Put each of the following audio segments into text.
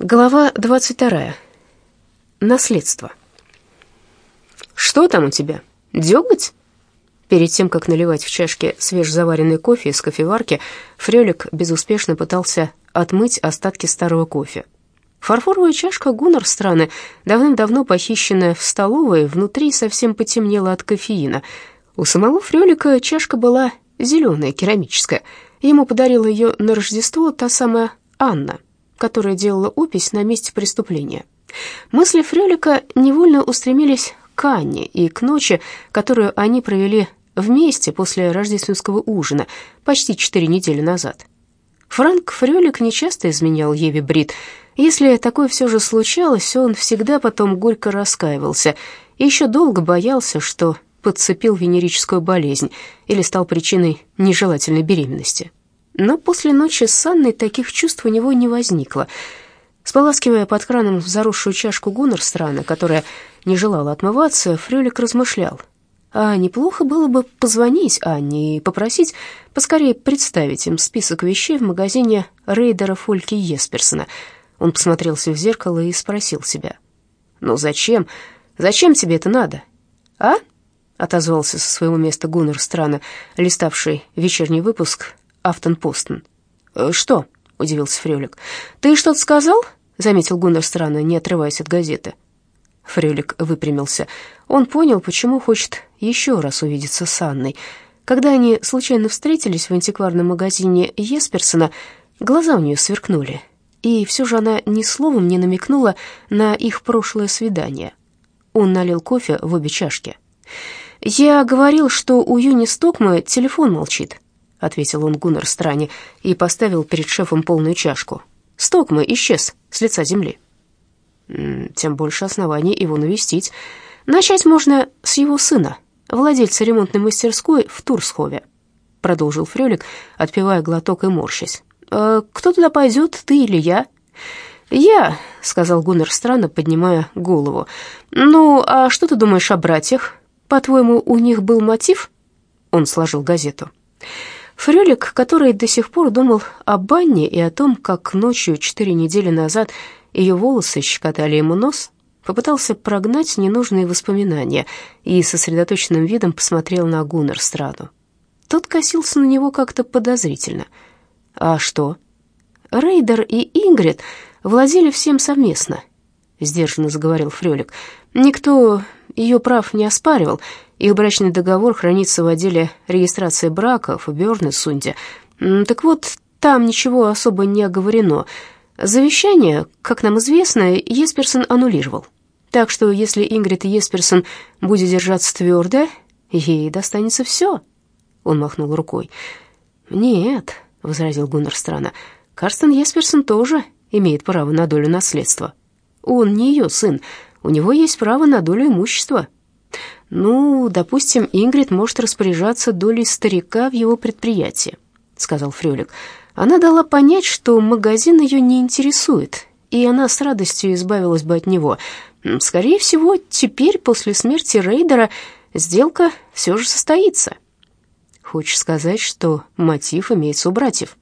Глава 22. Наследство. «Что там у тебя? Дёготь?» Перед тем, как наливать в чашке свежезаваренный кофе из кофеварки, Фрёлик безуспешно пытался отмыть остатки старого кофе. Фарфоровая чашка Гуннар страны, давным-давно похищенная в столовой, внутри совсем потемнела от кофеина. У самого Фрёлика чашка была зеленая, керамическая. Ему подарила ее на Рождество та самая Анна — которая делала опись на месте преступления. Мысли Фрёлика невольно устремились к Анне и к ночи, которую они провели вместе после рождественского ужина почти четыре недели назад. Франк Фрёлик нечасто изменял Еве Брит. Если такое все же случалось, он всегда потом горько раскаивался и еще долго боялся, что подцепил венерическую болезнь или стал причиной нежелательной беременности. Но после ночи с Анной таких чувств у него не возникло. Споласкивая под краном заросшую чашку Гуннерстрана, которая не желала отмываться, Фрюлик размышлял. А неплохо было бы позвонить Анне и попросить поскорее представить им список вещей в магазине рейдера Фольки Есперсона. Он посмотрелся в зеркало и спросил себя. «Ну зачем? Зачем тебе это надо?» «А?» — отозвался со своего места Гуннер листавший вечерний выпуск Афтенпостен. «Э, «Что?» — удивился Фрёлик. «Ты что-то сказал?» — заметил Гуннер странно, не отрываясь от газеты. Фрёлик выпрямился. Он понял, почему хочет еще раз увидеться с Анной. Когда они случайно встретились в антикварном магазине Есперсона, глаза у нее сверкнули. И все же она ни словом не намекнула на их прошлое свидание. Он налил кофе в обе чашки. «Я говорил, что у Юни Стокма телефон молчит», — ответил он Гуннер Стране и поставил перед шефом полную чашку. «Стокма исчез с лица земли». «Тем больше оснований его навестить. Начать можно с его сына, владельца ремонтной мастерской в Турсхове», — продолжил Фрёлик, отпивая глоток и морщась. «Э, «Кто туда пойдет, ты или я?» «Я», — сказал Гуннер странно, поднимая голову. «Ну, а что ты думаешь о братьях? По-твоему, у них был мотив?» Он сложил газету. Фрелик, который до сих пор думал о банне и о том, как ночью четыре недели назад ее волосы щекотали ему нос, попытался прогнать ненужные воспоминания и сосредоточенным видом посмотрел на Гуннерстраду. Тот косился на него как-то подозрительно. «А что?» «Рейдер и Ингрид владели всем совместно», — сдержанно заговорил Фрелик. «Никто ее прав не оспаривал, их брачный договор хранится в отделе регистрации браков в Бёрнесунде. Так вот, там ничего особо не оговорено. Завещание, как нам известно, Есперсон аннулировал. Так что если Ингрид Есперсон будет держаться твердо, ей достанется все. Он махнул рукой. «Нет», — возразил Гуннер странно, — «Карстен Есперсон тоже имеет право на долю наследства. Он не ее сын, у него есть право на долю имущества». «Ну, допустим, Ингрид может распоряжаться долей старика в его предприятии», — сказал Фрёлик. Она дала понять, что магазин ее не интересует, и она с радостью избавилась бы от него. Скорее всего, теперь, после смерти Рейдера, сделка все же состоится. Хочешь сказать, что мотив имеется у братьев?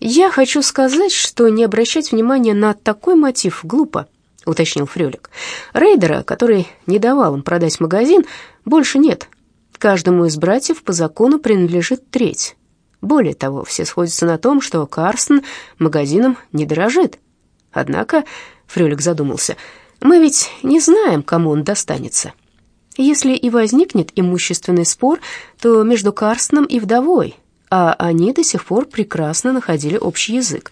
Я хочу сказать, что не обращать внимания на такой мотив глупо. — уточнил Фрёлик. «Рейдера, который не давал им продать магазин, больше нет. Каждому из братьев по закону принадлежит треть. Более того, все сходятся на том, что Карстен магазином не дорожит. Однако, — Фрёлик задумался, — мы ведь не знаем, кому он достанется. Если и возникнет имущественный спор, то между Карстеном и вдовой, а они до сих пор прекрасно находили общий язык.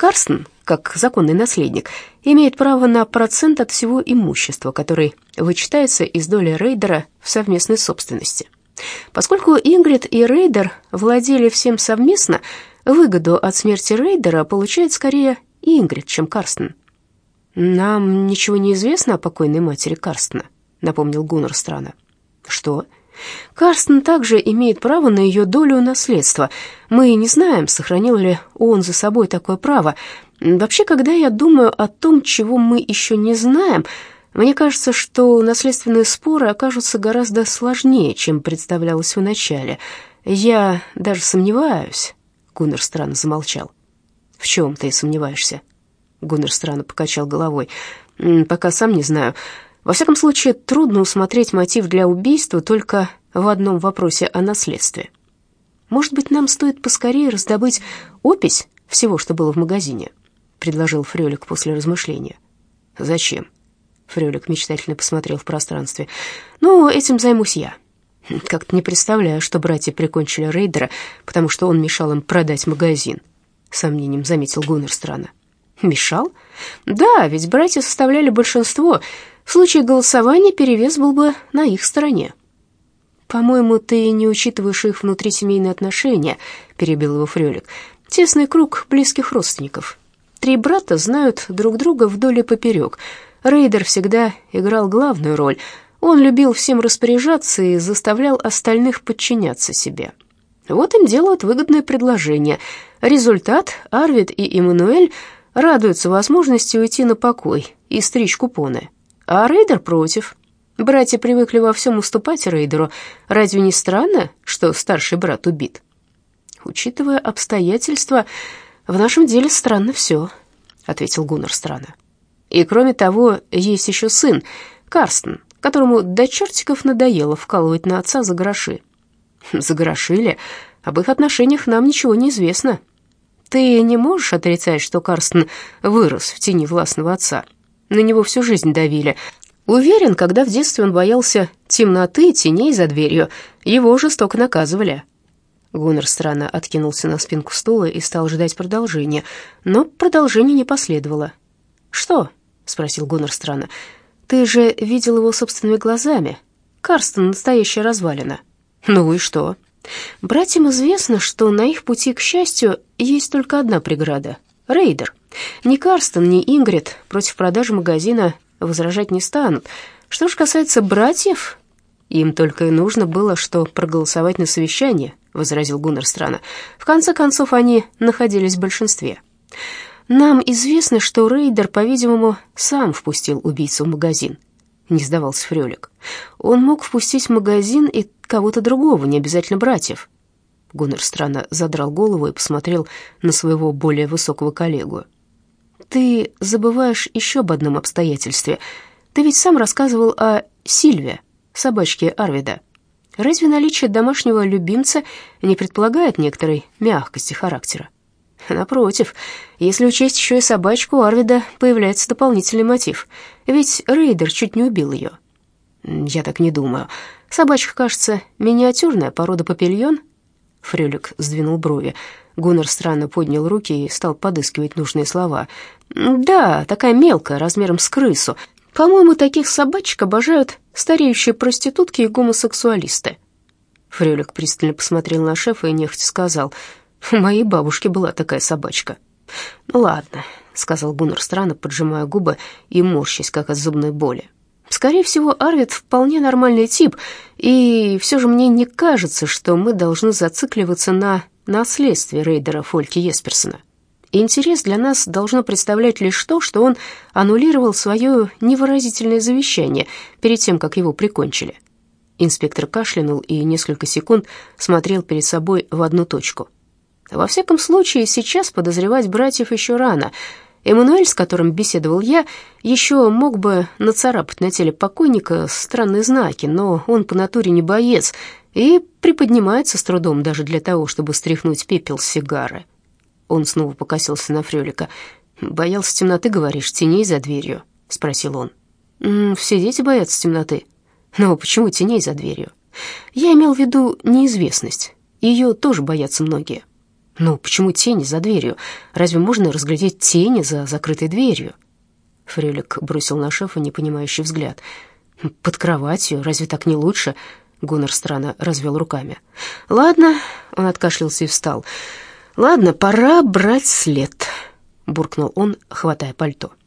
Карстен, как законный наследник, имеет право на процент от всего имущества, который вычитается из доли Рейдера в совместной собственности. Поскольку Ингрид и Рейдер владели всем совместно, выгоду от смерти Рейдера получает скорее Ингрид, чем Карстен. «Нам ничего не известно о покойной матери Карстена», — напомнил Гуннер странно. «Что?» Карстен также имеет право на ее долю наследства. Мы не знаем, сохранил ли он за собой такое право. Вообще, когда я думаю о том, чего мы еще не знаем, мне кажется, что наследственные споры окажутся гораздо сложнее, чем представлялось вначале. Я даже сомневаюсь. Гуннер странно замолчал. В чем ты сомневаешься? Гуннер странно покачал головой. «Пока сам не знаю. Во всяком случае, трудно усмотреть мотив для убийства только в одном вопросе о наследстве. Может быть, нам стоит поскорее раздобыть опись всего, что было в магазине?» — предложил Фрёлик после размышления. «Зачем?» — Фрёлик мечтательно посмотрел в пространстве. «Ну, этим займусь я. Как-то не представляю, что братья прикончили рейдера, потому что он мешал им продать магазин», — сомнением заметил Гуннер странно. «Мешал? Да, ведь братья составляли большинство. В случае голосования перевес был бы на их стороне». «По-моему, ты не учитываешь их внутрисемейные отношения», — перебил его Фрёлик. «Тесный круг близких родственников. Три брата знают друг друга вдоль и поперек. Рейдер всегда играл главную роль. Он любил всем распоряжаться и заставлял остальных подчиняться себе. Вот им делают выгодное предложение. Результат — Арвид и Эммануэль радуются возможности уйти на покой и стричь купоны. А Рейдер против. Братья привыкли во всем уступать Рейдеру. Разве не странно, что старший брат убит? Учитывая обстоятельства, в нашем деле странно все, ответил Гуннар странно. И кроме того, есть еще сын, Карстен, которому до чертиков надоело вкалывать на отца за гроши. За гроши ли? Об их отношениях нам ничего не известно. Ты не можешь отрицать, что Карстен вырос в тени властного отца. На него всю жизнь давили, Уверен, когда в детстве он боялся темноты, теней за дверью, его жестоко наказывали. Гуннер странно откинулся на спинку стула и стал ждать продолжения, но продолжения не последовало. «Что?» — спросил Гуннер странно. «Ты же видел его собственными глазами. Карстен — настоящая развалина». «Ну и что?» «Братьям известно, что на их пути к счастью есть только одна преграда — рейдер. Ни Карстен, ни Ингрид против продажи магазина возражать не станут. Что ж касается братьев, им только и нужно было, что проголосовать на совещание, возразил Гуннер странно. В конце концов, они находились в большинстве. Нам известно, что Рейдер, по-видимому, сам впустил убийцу в магазин. Не сдавался Фрёлик. Он мог впустить в магазин и кого-то другого, не обязательно братьев. Гуннер странно задрал голову и посмотрел на своего более высокого коллегу. Ты забываешь еще об одном обстоятельстве. Ты ведь сам рассказывал о Сильве, собачке Арвида. Разве наличие домашнего любимца не предполагает некоторой мягкости характера? Напротив, если учесть еще и собачку Арвида, появляется дополнительный мотив. Ведь Рейдер чуть не убил ее. Я так не думаю. Собачка, кажется, миниатюрная порода папильон. Фрюлик сдвинул брови. Гуннер странно поднял руки и стал подыскивать нужные слова. «Да, такая мелкая, размером с крысу. По-моему, таких собачек обожают стареющие проститутки и гомосексуалисты». Фрёлик пристально посмотрел на шефа и нехотя сказал, «У моей бабушки была такая собачка». «Ну ладно», — сказал Гуннер странно, поджимая губы и морщась, как от зубной боли. «Скорее всего, Арвид вполне нормальный тип, и все же мне не кажется, что мы должны зацикливаться на наследстве рейдера Фольки Есперсона. Интерес для нас должно представлять лишь то, что он аннулировал свое невыразительное завещание перед тем, как его прикончили. Инспектор кашлянул и несколько секунд смотрел перед собой в одну точку. Во всяком случае, сейчас подозревать братьев еще рано. Эммануэль, с которым беседовал я, еще мог бы нацарапать на теле покойника странные знаки, но он по натуре не боец и приподнимается с трудом даже для того, чтобы стряхнуть пепел с сигары. Он снова покосился на Фрёлика. «Боялся темноты, говоришь, теней за дверью?» — спросил он. «М -м, «Все дети боятся темноты. Но почему теней за дверью?» «Я имел в виду неизвестность. Ее тоже боятся многие». «Ну, почему тени за дверью? Разве можно разглядеть тени за закрытой дверью?» Фрелик бросил на шефа непонимающий взгляд. «Под кроватью, разве так не лучше?» Гуннер странно развел руками. «Ладно», — он откашлялся и встал. «Ладно, пора брать след», — буркнул он, хватая пальто.